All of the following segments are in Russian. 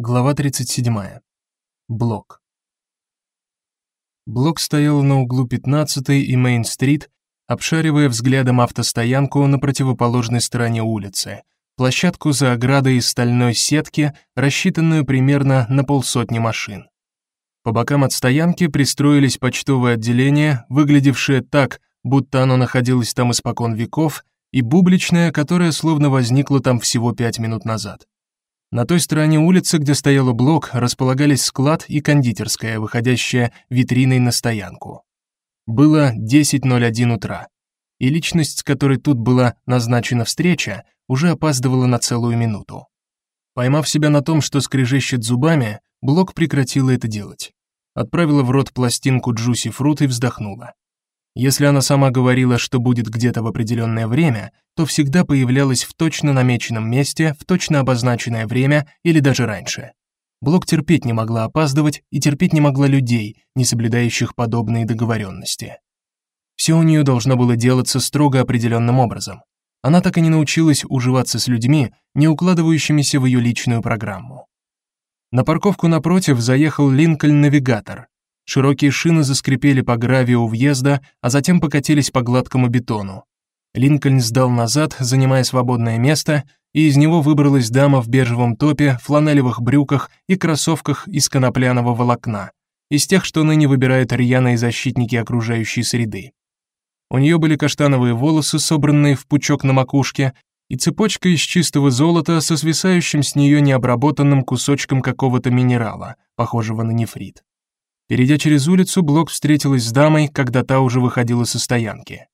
Глава 37. Блок. Блок стоял на углу 15-й и Мейн-стрит, обшаривая взглядом автостоянку на противоположной стороне улицы, площадку за оградой из стальной сетки, рассчитанную примерно на полсотни машин. По бокам от стоянки пристроились почтовые отделения, выглядевшие так, будто оно находилось там испокон веков, и бубличное, которое словно возникло там всего пять минут назад. На той стороне улицы, где стоял блок, располагались склад и кондитерская, выходящая витриной на стоянку. Было 10:01 утра, и личность, с которой тут была назначена встреча, уже опаздывала на целую минуту. Поймав себя на том, что скрежещет зубами, Блок прекратила это делать. Отправила в рот пластинку Juicy Fruit и вздохнула. Если она сама говорила, что будет где-то в определенное время, то всегда появлялась в точно намеченном месте, в точно обозначенное время или даже раньше. Блок терпеть не могла опаздывать и терпеть не могла людей, не соблюдающих подобные договоренности. Все у нее должно было делаться строго определенным образом. Она так и не научилась уживаться с людьми, не укладывающимися в ее личную программу. На парковку напротив заехал Линкольн-навигатор, Широкие шины заскрипели по гравию въезда, а затем покатились по гладкому бетону. Линкольн сдал назад, занимая свободное место, и из него выбралась дама в бежевом топе, фланелевых брюках и кроссовках из конопляного волокна, из тех, что ныне выбирают рьяные защитники окружающей среды. У нее были каштановые волосы, собранные в пучок на макушке, и цепочка из чистого золота со свисающим с нее необработанным кусочком какого-то минерала, похожего на нефрит. Перейдя через улицу, Блок встретилась с дамой, когда та уже выходила со стоянки.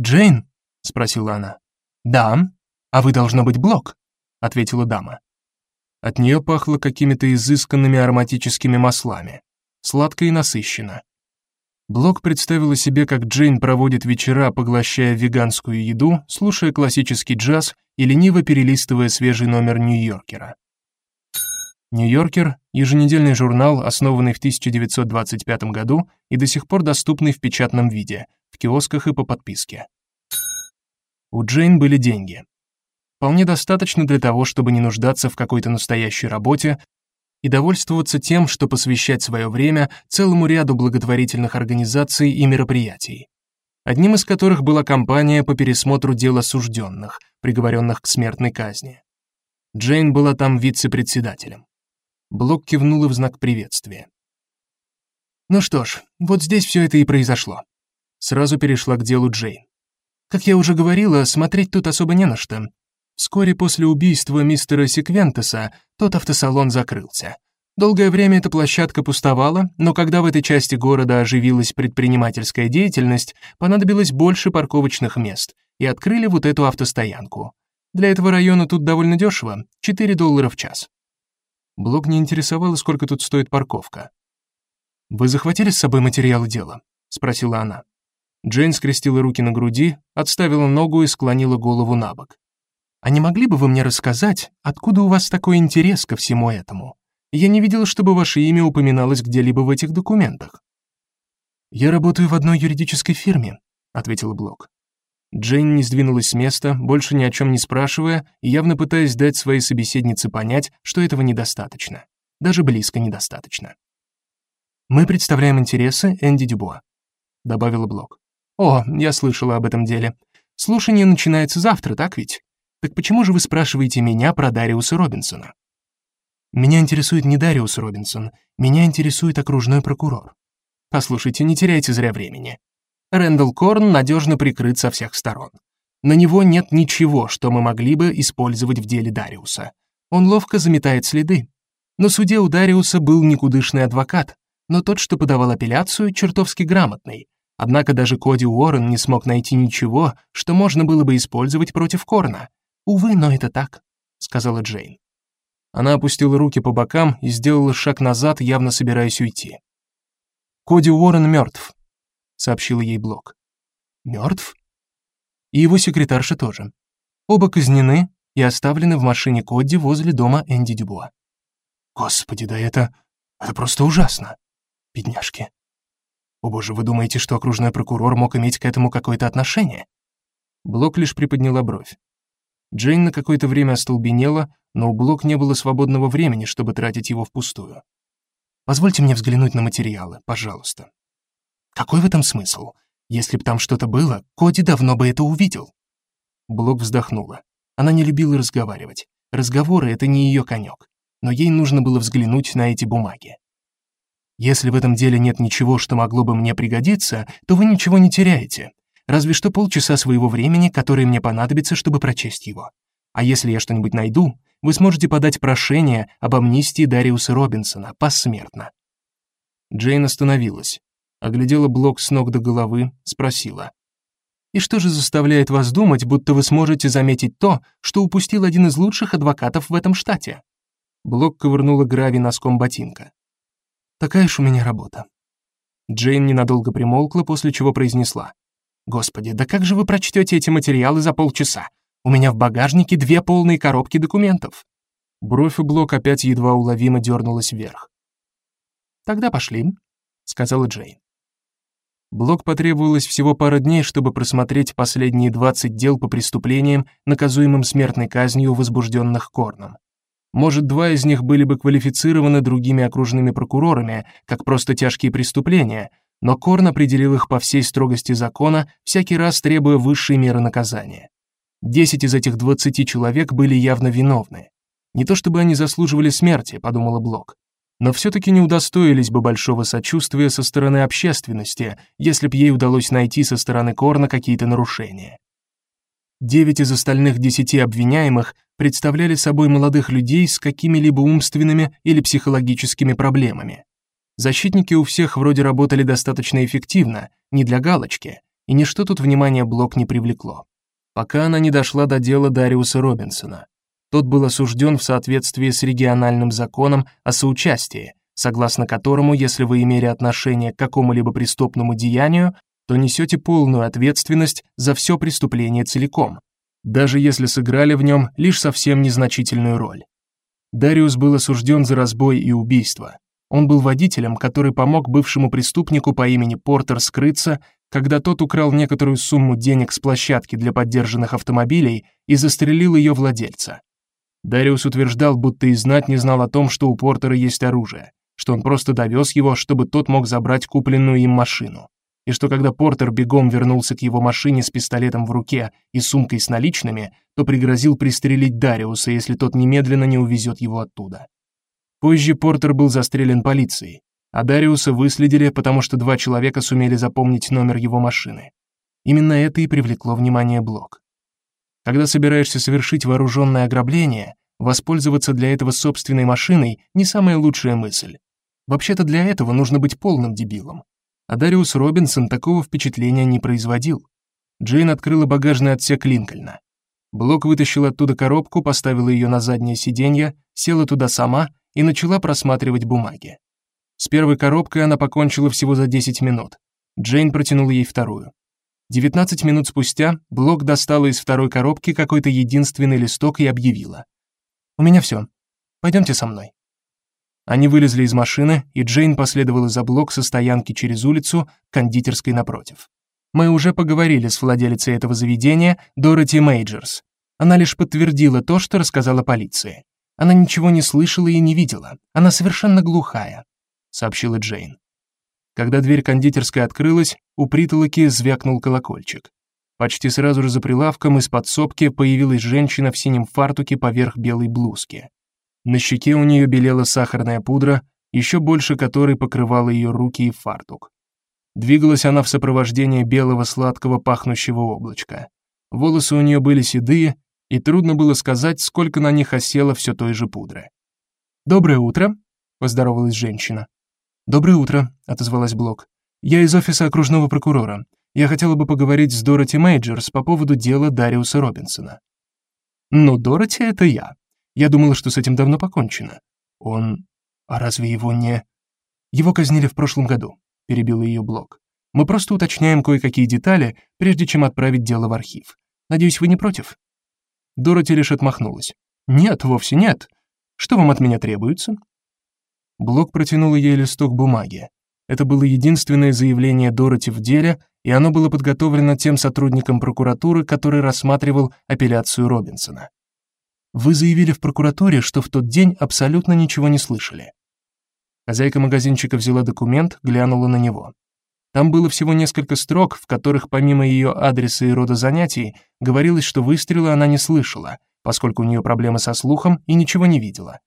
"Джейн?" спросила она. "Да. А вы должно быть Блок", ответила дама. От нее пахло какими-то изысканными ароматическими маслами, сладко и насыщенно. Блок представила себе, как Джейн проводит вечера, поглощая веганскую еду, слушая классический джаз и лениво перелистывая свежий номер Нью-Йоркера. Нью-Йоркер еженедельный журнал, основанный в 1925 году и до сих пор доступный в печатном виде, в киосках и по подписке. У Джейн были деньги. Вполне достаточно для того, чтобы не нуждаться в какой-то настоящей работе и довольствоваться тем, что посвящать свое время целому ряду благотворительных организаций и мероприятий. Одним из которых была кампания по пересмотру дел осужденных, приговоренных к смертной казни. Джейн была там вице-председателем. Блок кивнула в знак приветствия. Ну что ж, вот здесь все это и произошло. Сразу перешла к делу Джейн. Как я уже говорила, смотреть тут особо не на что. Вскоре после убийства мистера Секвентеса тот автосалон закрылся. Долгое время эта площадка пустовала, но когда в этой части города оживилась предпринимательская деятельность, понадобилось больше парковочных мест, и открыли вот эту автостоянку. Для этого района тут довольно дешево, 4 доллара в час. Блок не интересовало, сколько тут стоит парковка. Вы захватили с собой материалы дела? спросила она. Джейн скрестила руки на груди, отставила ногу и склонила голову набок. А не могли бы вы мне рассказать, откуда у вас такой интерес ко всему этому? Я не видела, чтобы ваше имя упоминалось где-либо в этих документах. Я работаю в одной юридической фирме, ответила Блок. Джейн не сдвинулась с места, больше ни о чем не спрашивая явно пытаясь дать своей собеседнице понять, что этого недостаточно. Даже близко недостаточно. Мы представляем интересы Энди Дюбуа, добавила Блок. О, я слышала об этом деле. Слушание начинается завтра, так ведь? Так почему же вы спрашиваете меня про Дариуса Робинсона? Меня интересует не Дариус Робинсон, меня интересует окружной прокурор. Послушайте, не теряйте зря времени. Рэндалл Корн надежно прикрыт со всех сторон. На него нет ничего, что мы могли бы использовать в деле Дариуса. Он ловко заметает следы. На суде у Дариуса был никудышный адвокат, но тот, что подавал апелляцию, чертовски грамотный. Однако даже Коди Уоррен не смог найти ничего, что можно было бы использовать против Корна. Увы, но это так, сказала Джейн. Она опустила руки по бокам и сделала шаг назад, явно собираясь уйти. Коди Уоррен мертв сообщил ей Блок. Мертв? И его секретарша тоже. Оба казнены и оставлены в машине Кодди возле дома Энди Дюбуа. Господи, да это это просто ужасно. Бедняжки. О боже, вы думаете, что окружной прокурор мог иметь к этому какое-то отношение? Блок лишь приподняла бровь. Джейн на какое-то время остолбенела, но у Блок не было свободного времени, чтобы тратить его впустую. Позвольте мне взглянуть на материалы, пожалуйста. Какой в этом смысл? Если бы там что-то было, Коди давно бы это увидел. Блок вздохнула. Она не любила разговаривать. Разговоры это не ее конек. Но ей нужно было взглянуть на эти бумаги. Если в этом деле нет ничего, что могло бы мне пригодиться, то вы ничего не теряете. Разве что полчаса своего времени, которое мне понадобится, чтобы прочесть его. А если я что-нибудь найду, вы сможете подать прошение об амнистии Дариуса Робинсона посмертно. Джейн остановилась, оглядела блок с ног до головы, спросила: "И что же заставляет вас думать, будто вы сможете заметить то, что упустил один из лучших адвокатов в этом штате?" Блок ковырнула гравий носком ботинка. Такая уж у меня работа. Джейн ненадолго примолкла, после чего произнесла: "Господи, да как же вы прочтете эти материалы за полчаса? У меня в багажнике две полные коробки документов". Бровь у Блок опять едва уловимо дернулась вверх. "Тогда пошли", сказала Джейн. Блок потребовалось всего пара дней, чтобы просмотреть последние 20 дел по преступлениям, наказуемым смертной казнью, возбужденных Корном. Может, два из них были бы квалифицированы другими окружными прокурорами как просто тяжкие преступления, но Корн определил их по всей строгости закона, всякий раз требуя высшей меры наказания. Десять из этих двадцати человек были явно виновны. Не то чтобы они заслуживали смерти, подумала Блок, но все таки не удостоились бы большого сочувствия со стороны общественности, если б ей удалось найти со стороны Корна какие-то нарушения. Девять из остальных десяти обвиняемых представляли собой молодых людей с какими-либо умственными или психологическими проблемами. Защитники у всех вроде работали достаточно эффективно, не для галочки, и ничто тут внимания Блок не привлекло. Пока она не дошла до дела Дариуса Робинсона. Тот был осужден в соответствии с региональным законом о соучастии, согласно которому, если вы имели отношение к какому-либо преступному деянию, то несете полную ответственность за все преступление целиком, даже если сыграли в нем лишь совсем незначительную роль. Дариус был осужден за разбой и убийство. Он был водителем, который помог бывшему преступнику по имени Портер скрыться, когда тот украл некоторую сумму денег с площадки для поддержанных автомобилей и застрелил ее владельца. Дариус утверждал, будто и знать не знал о том, что у Портера есть оружие, что он просто довез его, чтобы тот мог забрать купленную им машину и что когда Портер бегом вернулся к его машине с пистолетом в руке и сумкой с наличными, то пригрозил пристрелить Дариуса, если тот немедленно не увезет его оттуда. Позже Портер был застрелен полицией, а Дариуса выследили, потому что два человека сумели запомнить номер его машины. Именно это и привлекло внимание Блок. Когда собираешься совершить вооруженное ограбление, воспользоваться для этого собственной машиной не самая лучшая мысль. Вообще-то для этого нужно быть полным дебилом. А Дариус Робинсон такого впечатления не производил. Джейн открыла багажный отсек Линкольна. Блок вытащил оттуда коробку, поставила ее на заднее сиденье, села туда сама и начала просматривать бумаги. С первой коробкой она покончила всего за 10 минут. Джейн протянула ей вторую. 19 минут спустя Блок достала из второй коробки какой-то единственный листок и объявила: "У меня все. Пойдемте со мной". Они вылезли из машины, и Джейн последовала за Блок со стоянки через улицу к кондитерской напротив. Мы уже поговорили с владелицей этого заведения, Дороти Мейджерс. Она лишь подтвердила то, что рассказала полиции. Она ничего не слышала и не видела. Она совершенно глухая, сообщила Джейн. Когда дверь кондитерской открылась, у притолоки звякнул колокольчик. Почти сразу же за прилавком из подсобки появилась женщина в синем фартуке поверх белой блузки. На щеке у нее белела сахарная пудра, еще больше которой покрывала ее руки и фартук. Двигалась она в сопровождении белого сладкого пахнущего облачка. Волосы у нее были седые, и трудно было сказать, сколько на них осело все той же пудры. «Доброе утро», — поздоровалась женщина. «Доброе утро», — отозвалась Блок. «Я из офиса окружного прокурора. Я хотела бы поговорить с Дороти Мейджерс по поводу дела Дариуса Робинсона». «Ну, Дороти — это я», я думала, что с этим давно покончено. Он... А разве его не... Его казнили в прошлом году, перебила ее Блок. Мы просто уточняем кое-какие детали, прежде чем отправить дело в архив. Надеюсь, вы не против? Дороти лишь отмахнулась. Нет, вовсе нет. Что вам от меня требуется? Блок протянул ей листок бумаги. Это было единственное заявление Дороти в деле, и оно было подготовлено тем сотрудником прокуратуры, который рассматривал апелляцию Робинсона. Вы заявили в прокуратуре, что в тот день абсолютно ничего не слышали. Хозяйка магазинчика взяла документ, глянула на него. Там было всего несколько строк, в которых помимо ее адреса и рода занятий говорилось, что выстрела она не слышала, поскольку у нее проблемы со слухом и ничего не видела.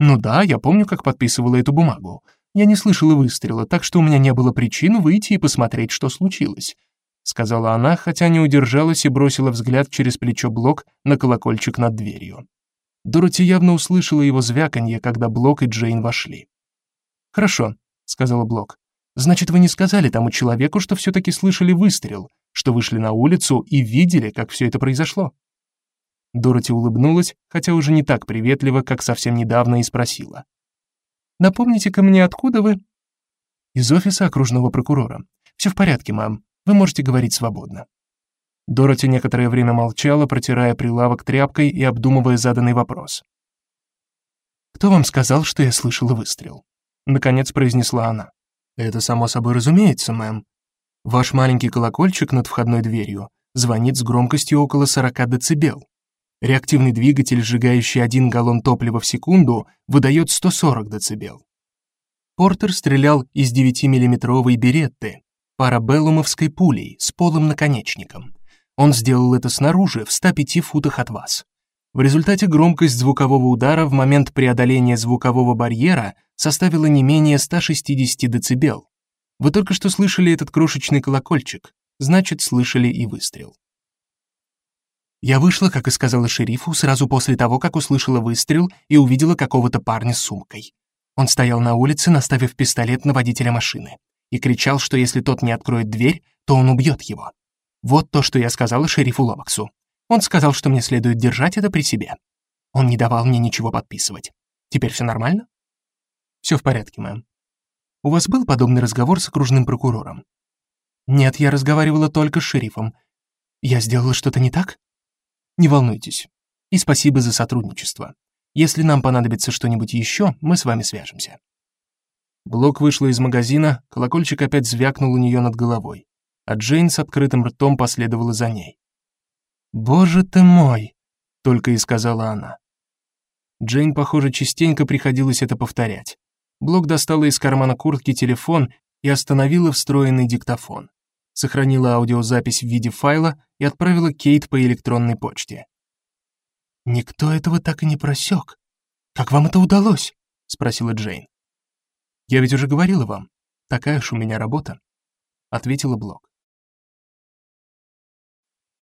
Ну да, я помню, как подписывала эту бумагу. Я не слышала выстрела, так что у меня не было причин выйти и посмотреть, что случилось, сказала она, хотя не удержалась и бросила взгляд через плечо Блок на колокольчик над дверью. Дороти явно услышала его звяканье, когда Блок и Джейн вошли. Хорошо, сказала Блок. Значит, вы не сказали тому человеку, что все таки слышали выстрел, что вышли на улицу и видели, как все это произошло. Дороти улыбнулась, хотя уже не так приветливо, как совсем недавно, и спросила: "Напомните-ка мне, откуда вы?" "Из офиса окружного прокурора. Все в порядке, мам. Вы можете говорить свободно". Дороти некоторое время молчала, протирая прилавок тряпкой и обдумывая заданный вопрос. Кто вам сказал, что я слышала выстрел? наконец произнесла она. Это само собой разумеется, мэм. Ваш маленький колокольчик над входной дверью звонит с громкостью около 40 дБ. Реактивный двигатель, сжигающий 1 галлон топлива в секунду, выдает 140 дБ. Портер стрелял из 9-миллиметровой беретты, парабеллумовской пулей с полым наконечником. Он сделал это снаружи, в 105 футах от вас. В результате громкость звукового удара в момент преодоления звукового барьера составила не менее 160 дБ. Вы только что слышали этот крошечный колокольчик, значит, слышали и выстрел. Я вышла, как и сказала шерифу, сразу после того, как услышала выстрел и увидела какого-то парня с сумкой. Он стоял на улице, наставив пистолет на водителя машины, и кричал, что если тот не откроет дверь, то он убьет его. Вот то, что я сказала шерифу Ломаксу. Он сказал, что мне следует держать это при себе. Он не давал мне ничего подписывать. Теперь все нормально? Все в порядке, мэм. У вас был подобный разговор с окружным прокурором? Нет, я разговаривала только с шерифом. Я сделала что-то не так? Не волнуйтесь. И спасибо за сотрудничество. Если нам понадобится что-нибудь еще, мы с вами свяжемся. Блок вышла из магазина, колокольчик опять звякнул у нее над головой, а Джейн с открытым ртом последовала за ней. «Боже ты мой!» — только и сказала она. Джейн, похоже, частенько приходилось это повторять. Блок достала из кармана куртки телефон и остановила встроенный диктофон. Сохранила аудиозапись в виде файла и отправила Кейт по электронной почте. «Никто этого так и не просек. Как вам это удалось?» — спросила Джейн. «Я ведь уже говорила вам, такая уж у меня работа», — ответила Блок.